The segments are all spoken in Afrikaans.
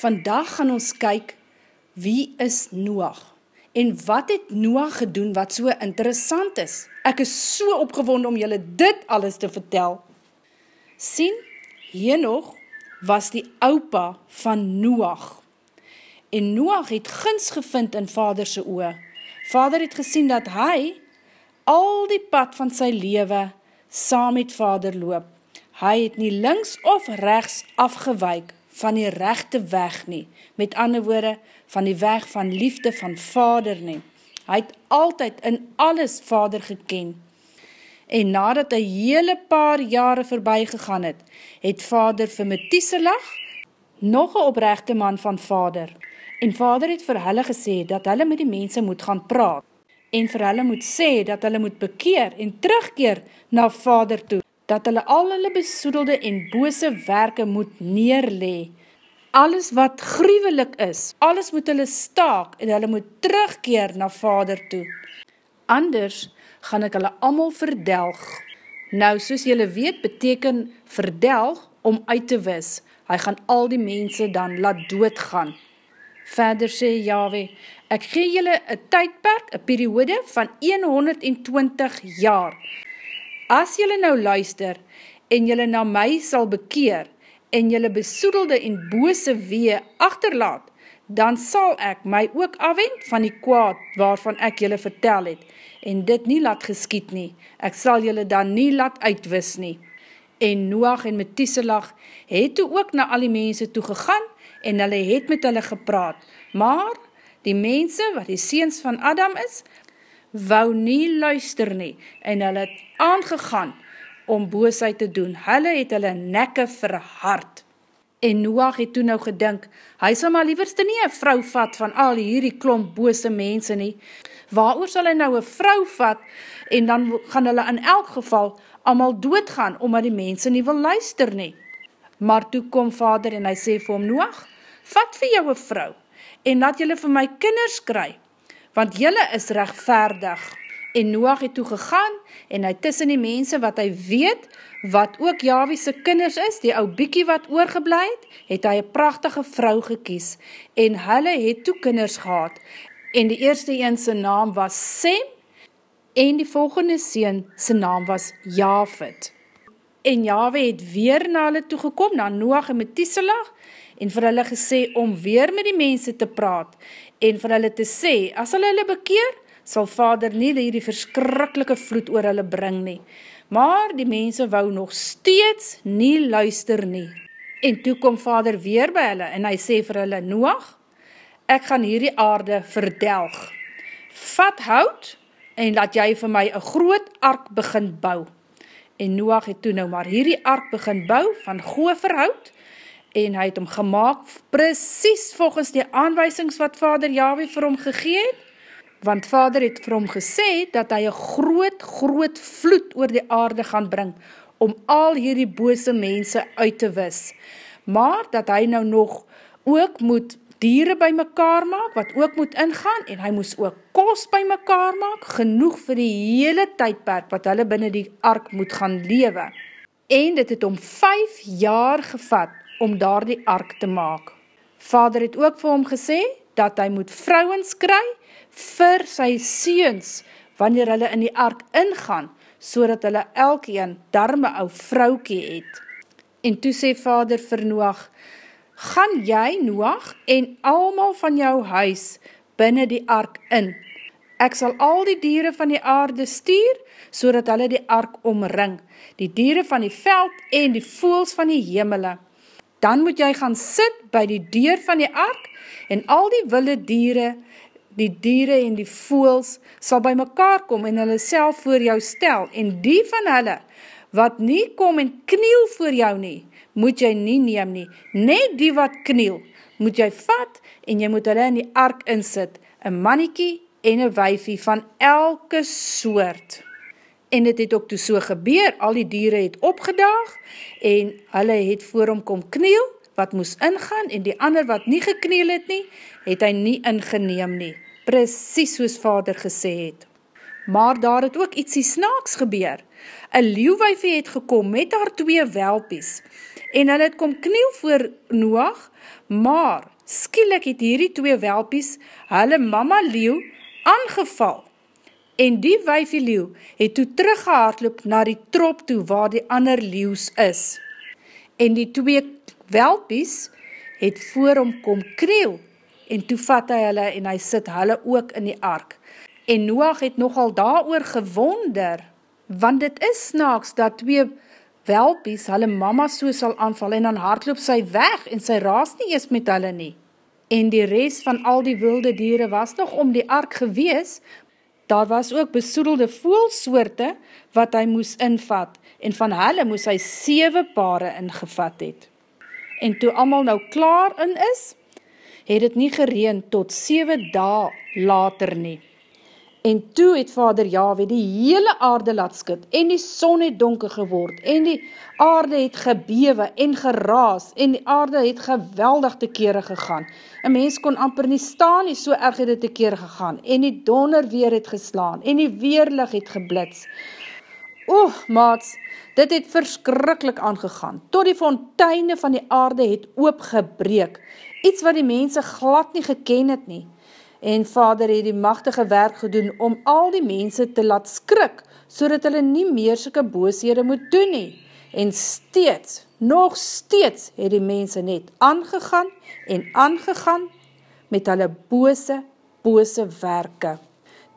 Vandag gaan ons kyk, wie is Noach? En wat het Noach gedoen wat so interessant is? Ek is so opgewond om julle dit alles te vertel. Sien, Henoch was die oupa van Noach. En Noach het gins gevind in vaderse oe. Vader het gesien dat hy al die pad van sy lewe saam met vader loop. Hy het nie links of rechts afgewyk van die rechte weg nie, met ander woorde, van die weg van liefde van vader nie. Hy het altyd in alles vader geken. En nadat hy hele paar jare voorbij gegaan het, het vader vir Metieselag nog een oprechte man van vader. En vader het vir hulle gesê dat hulle met die mense moet gaan praat. En vir hulle moet sê dat hulle moet bekeer en terugkeer na vader toe. Dat hulle al hulle besoedelde en bose werke moet neerlee alles wat gruwelik is, alles moet hulle staak en hulle moet terugkeer na vader toe. Anders gaan ek hulle allemaal verdelg. Nou, soos julle weet, beteken verdelg om uit te wis. Hy gaan al die mense dan laat doodgaan. Verder sê Yahweh, ek gee julle een tydperk, een periode van 120 jaar. As julle nou luister en julle na my sal bekeer, en jylle besoedelde en bose wee achterlaat, dan sal ek my ook afwend van die kwaad waarvan ek jylle vertel het, en dit nie laat geskiet nie, ek sal jylle dan nie laat uitwis nie. En Noach en Methuselah het toe ook na al die mense toe gegaan, en hulle het met hulle gepraat, maar die mense wat die seens van Adam is, wou nie luister nie, en hulle het aangegaan, om boosheid te doen. Hulle het hulle nekke verhard. En Noach het toe nou gedink, hy sal maar lieverste nie een vrou vat van al hierdie klomp bose mense nie. Waar sal hy nou een vrou vat en dan gaan hulle in elk geval allemaal doodgaan omdat die mense nie wil luister nie. Maar toe kom vader en hy sê vir hom, Noach, vat vir jou een vrou en laat julle vir my kinders kry, want julle is rechtvaardig. En Noach het toe gegaan en hy tussen die mense wat hy weet, wat ook Jawiese kinders is, die ou biekie wat oorgebleid, het hy een prachtige vrou gekies. En hulle het toe kinders gehad. En die eerste een sy naam was Sem, en die volgende sien sy naam was Javit. En Jawe het weer na hulle toegekom, na Noach en Methuselah, en vir hulle gesê om weer met die mense te praat, en vir hulle te sê, as hulle hulle bekeer, sal vader nie die verskrikkelike vloed oor hulle bring nie. Maar die mense wou nog steeds nie luister nie. En toe kom vader weer by hulle en hy sê vir hulle, Noach, ek gaan hierdie aarde verdelg. Vat hout en laat jy vir my een groot ark begin bou. En Noach het toe nou maar hierdie ark begin bou van gooverhout en hy het hom gemaakt precies volgens die aanwijsings wat vader Yahweh vir hom gegeet want vader het vir hom gesê, dat hy een groot, groot vloed oor die aarde gaan bring, om al hierdie bose mense uit te wis. Maar dat hy nou nog ook moet dieren by mekaar maak, wat ook moet ingaan, en hy moes ook kos by mekaar maak, genoeg vir die hele tydperk, wat hulle binnen die ark moet gaan lewe. En dit het om vijf jaar gevat, om daar die ark te maak. Vader het ook vir hom gesê, dat hy moet vrouwens kry, vir sy seens, wanneer hulle in die ark ingaan, so dat hulle elkeen darme ou vroukie het. En toe sê vader vir Noach, gaan jy Noach en almal van jou huis binnen die ark in. Ek sal al die dieren van die aarde stuur, so dat hulle die ark omring, die dieren van die veld en die voels van die hemele. Dan moet jy gaan sit by die deur van die ark, en al die wille dieren die dieren en die voels sal by mekaar kom en hulle self voor jou stel en die van hulle wat nie kom en kniel voor jou nie, moet jy nie neem nie. Net die wat kniel, moet jy vat en jy moet hulle in die ark insit, een manniekie en een wijfie van elke soort. En dit het ook toe so gebeur, al die dieren het opgedaag en hulle het voor hom kom kniel, wat moes ingaan en die ander wat nie gekneel het nie, het hy nie ingeneem nie. Precies soos vader gesê het. Maar daar het ook ietsie snaaks gebeur. Een leeuwijfie het gekom met haar twee welpies en hulle het kom kniel voor Noach, maar skielik het hierdie twee welpies hulle mama leeuw aangeval. En die wijfie leeuw het toe teruggehaardloop na die trop toe waar die ander leeuws is. En die twee welpies het voor hom kom kniel en toe vat hy hulle en hy sit hulle ook in die ark. En Noach het nogal daar oor gewonder, want dit is snaaks dat twee welpies hulle mama so sal aanval en dan hardloop sy weg en sy raas nie ees met hulle nie. En die rest van al die wilde dieren was nog om die ark gewees, daar was ook besoedelde voelsoorte wat hy moes invat en van hulle moes hy 7 pare ingevat het. En toe allemaal nou klaar in is, het het nie gereen tot 7 dae later nie. En toe het vader Yahweh die hele aarde laat skit, en die son het donker geword, en die aarde het gebewe en geraas, en die aarde het geweldig te kere gegaan. Een mens kon amper nie staan nie, so erg het het te kere gegaan, en die donder weer het geslaan, en die weerlig het geblits. Oeh, maats, dit het verskrikkelijk aangegaan, tot die fonteine van die aarde het oopgebreek, iets wat die mense glad nie geken het nie en vader het die machtige werk gedoen om al die mense te laat skrik, so dat hulle nie meer syke booshere moet doen nie. En steeds, nog steeds, het die mense net aangegaan en aangegaan met hulle bose, bose werke.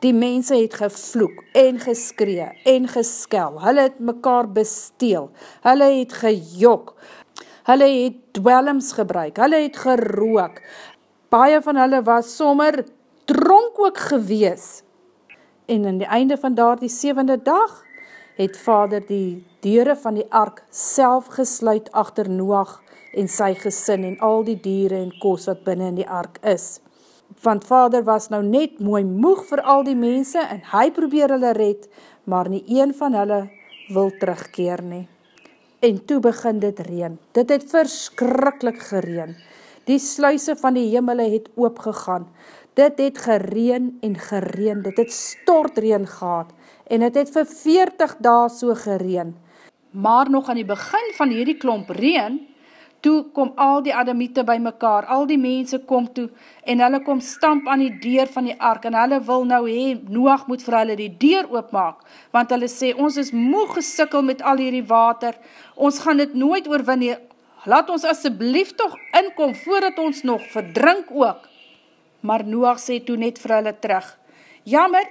Die mense het gevloek en geskree en geskel, hulle het mekaar besteel, hulle het gejok, hulle het dwellings gebruik, hulle het gerook, baie van hulle was sommer dronk ook gewees. En in die einde van daar die sevende dag, het vader die deure van die ark self gesluit achter Noach en sy gesin en al die dieren en kos wat binnen in die ark is. Want vader was nou net mooi moeg vir al die mense en hy probeer hulle red, maar nie een van hulle wil terugkeer nie. En toe begin dit reen. Dit het verskrikkelijk gereen. Die sluise van die hemele het oopgegaan. Dit het gereen en gereen, dit het stortreen gehad en het het vir 40 dae so gereen. Maar nog aan die begin van hierdie klomp reen, toe kom al die adamiete by mekaar, al die mense kom toe en hulle kom stamp aan die deur van die ark en hulle wil nou hee, Noach moet vir hulle die deur oopmaak, want hulle sê, ons is moeg gesikkel met al hierdie water, ons gaan dit nooit oorwin nie, laat ons asseblief toch inkom voordat ons nog verdrink ook maar Noach sê toe net vir hulle terug, Jammer,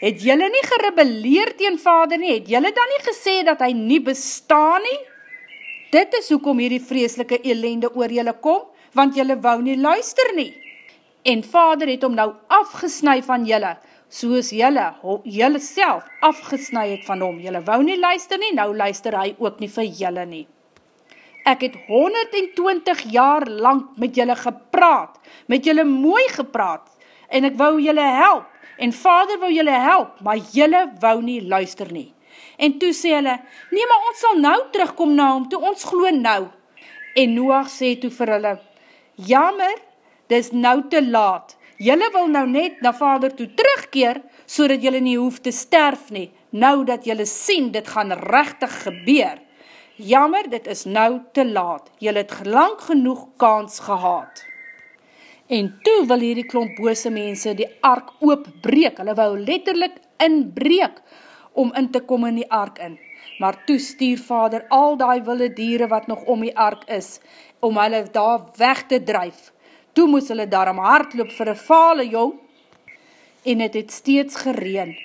het jylle nie gerebeleer teen vader nie, het jylle dan nie gesê dat hy nie bestaan nie? Dit is hoekom hierdie vreselike elende oor jylle kom, want jylle wou nie luister nie. En vader het om nou afgesnui van jylle, soos jylle, jylle self afgesnui het van hom. Jylle wou nie luister nie, nou luister hy ook nie vir jylle nie ek het 120 jaar lang met julle gepraat, met julle mooi gepraat, en ek wou julle help, en vader wou julle help, maar julle wou nie luister nie. En toe sê hulle, nee, maar ons sal nou terugkom na hom, toe ons glo nou. En Noach sê toe vir hulle, jammer, dis nou te laat, julle wil nou net na vader toe terugkeer, so dat julle nie hoef te sterf nie, nou dat julle sien, dit gaan rechtig gebeur. Jammer, dit is nou te laat. Jy het lang genoeg kans gehad. En toe wil hierdie klomp bose mense die ark oopbreek. Hulle wou letterlik inbreek om in te kom in die ark in. Maar toe stuur vader al die wille dieren wat nog om die ark is, om hulle daar weg te drijf. Toe moes hulle daarom hardloop vir een vale jong, en het het steeds gereen,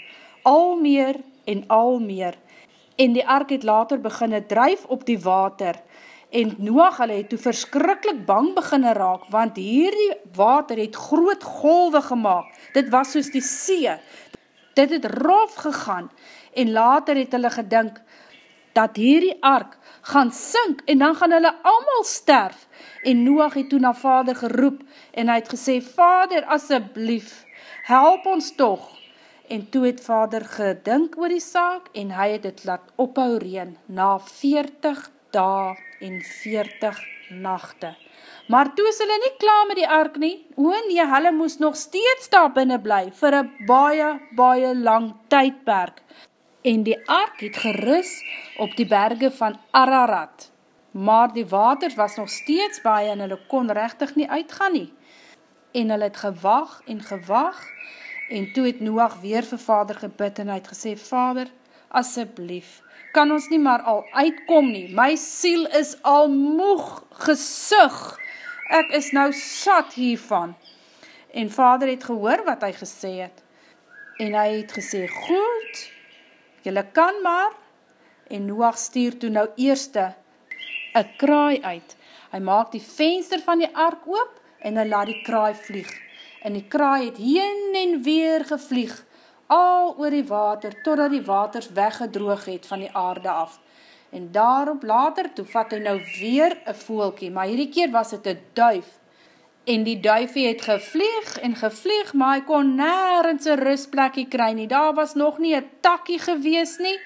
al meer en al meer, en die ark het later beginne drijf op die water, en Noach hulle het toe verskrikkelijk bang beginne raak, want hierdie water het groot golwe gemaakt, dit was soos die see, dit het rof gegaan, en later het hulle gedink, dat hierdie ark gaan sink, en dan gaan hulle allemaal sterf, en Noach het toe na vader geroep, en hy het gesê, vader, asseblief, help ons toch, en toe het vader gedink oor die saak en hy het het laat ophou reen na 40 dae en 40 nachte. Maar toe is hulle nie klaar met die ark nie, o nee, hulle moes nog steeds daar binnen bly vir een baie, baie lang tydperk. En die ark het gerus op die berge van Ararat. maar die waters was nog steeds baie en hulle kon rechtig nie uitgaan nie. En hulle het gewag en gewag en toe het Noach weer vir vader gebid en hy het gesê, Vader, asseblief, kan ons nie maar al uitkom nie, my siel is al moeg gesug, ek is nou sat hiervan. En vader het gehoor wat hy gesê het, en hy het gesê, goed, jylle kan maar, en Noach stuur toe nou eerste een kraai uit. Hy maak die venster van die ark oop, en hy laat die kraai vlieg. En die kraai het heen en weer gevlieg, al oor die water, totdat die waters weggedroog het van die aarde af. En daarop later, toe vat hy nou weer een voelkie, maar hierdie keer was het een duif. En die duifie het gevlieg en gevlieg, maar hy kon nergens een rustplekkie kry nie. Daar was nog nie een takkie gewees nie,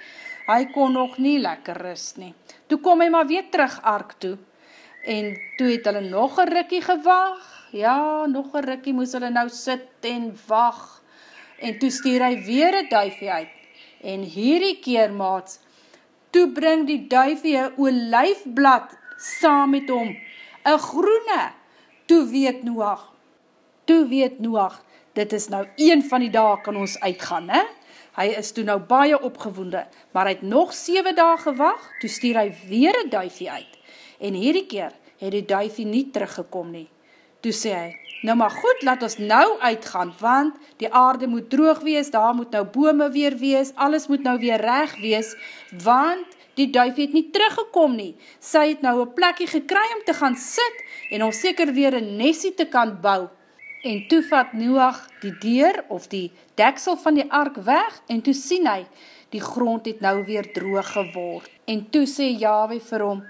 hy kon nog nie lekker rust nie. Toe kom hy maar weer terug ark toe, en toe het hulle nog een rikkie gewag, ja, nog een rikkie moes hulle nou sit en wacht, en toe stuur hy weer een duifie uit, en hierdie keer maats, toe bring die duifie een olijfblad saam met hom, een groene, toe weet Noach, toe weet Noach, dit is nou een van die dag kan ons uitgaan, he? hy is toe nou baie opgewoende, maar hy het nog 7 dagen gewacht, toe stuur hy weer een duifie uit, en hierdie keer het die duifie nie teruggekom nie. Toe sê hy, nou maar goed, laat ons nou uitgaan, want die aarde moet droog wees, daar moet nou bome weer wees, alles moet nou weer reg wees, want die duifie het nie teruggekom nie. Sy het nou een plekje gekry om te gaan sit, en om seker weer een nesie te kan bou. En toe vat Noach die deur of die deksel van die ark weg, en toe sien hy, die grond het nou weer droog geword. En toe sê Yahweh vir hom,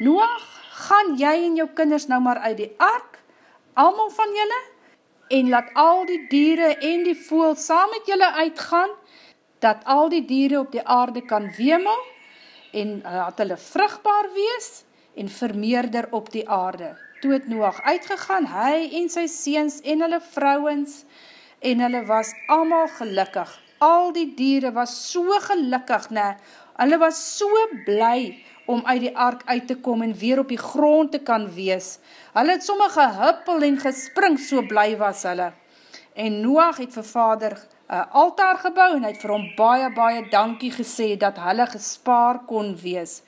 Noach, gaan jy en jou kinders nou maar uit die ark, almal van julle, en laat al die diere en die voel saam met julle uitgaan, dat al die diere op die aarde kan wemel, en laat hulle vrugbaar wees, en vermeerder op die aarde. Toe het Noach uitgegaan, hy en sy seens en hulle vrouwens, en hulle was allemaal gelukkig. Al die diere was so gelukkig, ne? hulle was so blij, om uit die ark uit te kom en weer op die grond te kan wees. Hulle het somme gehuppel en gespring, so bly was hulle. En Noach het vir vader een altaar gebouw en het vir hom baie, baie dankie gesê dat hulle gespaar kon wees.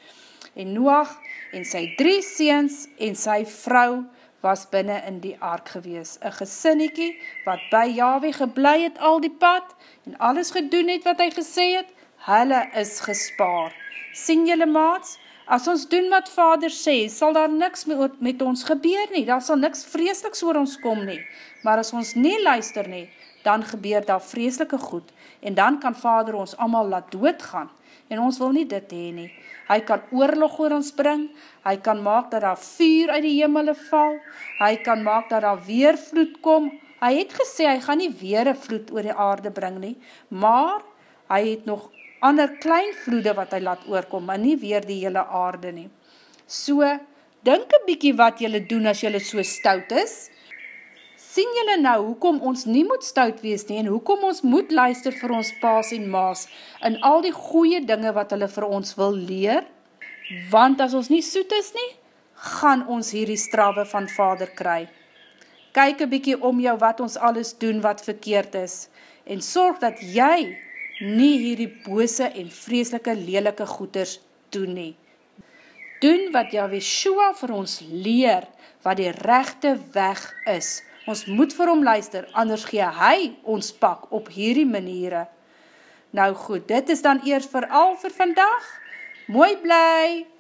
En Noach en sy drie seens en sy vrou was binnen in die ark gewees. Een gesinniekie wat by Yahweh geblei het al die pad en alles gedoen het wat hy gesê het, hulle is gespaar. Sien jylle maats, As ons doen wat vader sê, sal daar niks met, ons gebeur nie, daar sal niks vreseliks oor ons kom nie, maar as ons nie luister nie, dan gebeur daar vreselike goed, en dan kan vader ons allemaal laat doodgaan, en ons wil nie dit heen nie. Hy kan oorlog oor ons bring, hy kan maak dat daar vuur uit die hemele val, hy kan maak dat daar weer vloed kom, hy het gesê hy gaan nie weer een vloed oor die aarde bring nie, maar hy het nog ander klein vloede wat hy laat oorkom, maar nie weer die hele aarde nie. So, dink een bykie wat jylle doen as jylle so stout is. Sien jylle nou, hoekom ons nie moet stout wees nie, en hoekom ons moet luister vir ons paas en maas, in al die goeie dinge wat hulle vir ons wil leer, want as ons nie soet is nie, gaan ons hierdie strawe van vader kry. Kyk een bykie om jou wat ons alles doen wat verkeerd is, en sorg dat jy nie hierdie bose en vreselike lelike goeders doen nie. Doen wat Yahweh vir ons leer, wat die rechte weg is. Ons moet vir hom luister, anders gee hy ons pak op hierdie maniere. Nou goed, dit is dan eers vir al vir vandag. Mooi bly!